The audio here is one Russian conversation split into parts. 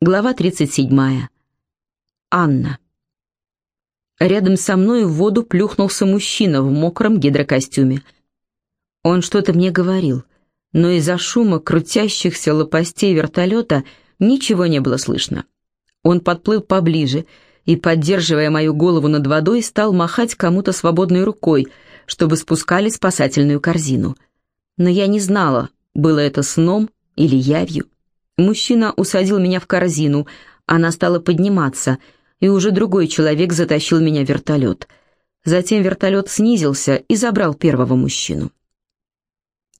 Глава 37. Анна. Рядом со мной в воду плюхнулся мужчина в мокром гидрокостюме. Он что-то мне говорил, но из-за шума крутящихся лопастей вертолета ничего не было слышно. Он подплыл поближе и, поддерживая мою голову над водой, стал махать кому-то свободной рукой, чтобы спускали спасательную корзину. Но я не знала, было это сном или явью. Мужчина усадил меня в корзину, она стала подниматься, и уже другой человек затащил меня в вертолет. Затем вертолет снизился и забрал первого мужчину.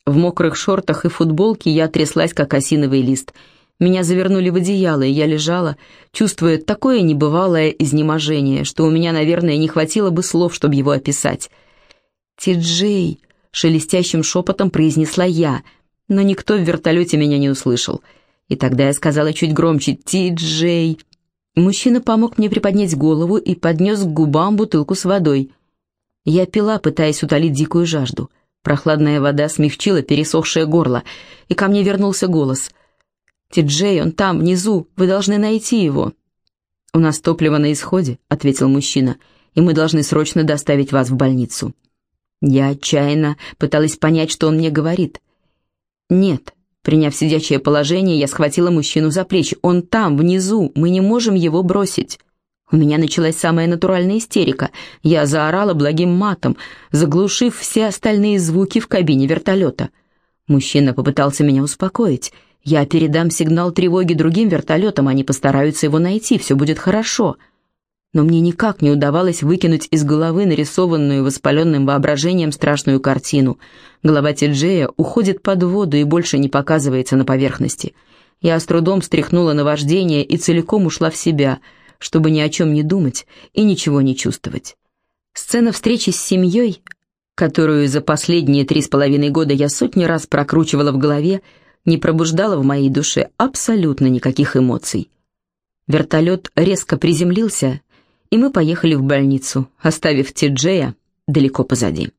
В мокрых шортах и футболке я тряслась, как осиновый лист. Меня завернули в одеяло, и я лежала, чувствуя такое небывалое изнеможение, что у меня, наверное, не хватило бы слов, чтобы его описать. «Ти-Джей!» — шелестящим шепотом произнесла я, но никто в вертолете меня не услышал — и тогда я сказала чуть громче «Ти-Джей». Мужчина помог мне приподнять голову и поднес к губам бутылку с водой. Я пила, пытаясь утолить дикую жажду. Прохладная вода смягчила пересохшее горло, и ко мне вернулся голос. «Ти-Джей, он там, внизу, вы должны найти его». «У нас топливо на исходе», — ответил мужчина, «и мы должны срочно доставить вас в больницу». Я отчаянно пыталась понять, что он мне говорит. «Нет, Приняв сидячее положение, я схватила мужчину за плечи. «Он там, внизу, мы не можем его бросить». У меня началась самая натуральная истерика. Я заорала благим матом, заглушив все остальные звуки в кабине вертолета. Мужчина попытался меня успокоить. «Я передам сигнал тревоги другим вертолетам, они постараются его найти, все будет хорошо» но мне никак не удавалось выкинуть из головы нарисованную воспаленным воображением страшную картину. Голова Тиджея уходит под воду и больше не показывается на поверхности. Я с трудом стряхнула на вождение и целиком ушла в себя, чтобы ни о чем не думать и ничего не чувствовать. Сцена встречи с семьей, которую за последние три с половиной года я сотни раз прокручивала в голове, не пробуждала в моей душе абсолютно никаких эмоций. Вертолет резко приземлился, и мы поехали в больницу, оставив Ти-Джея далеко позади.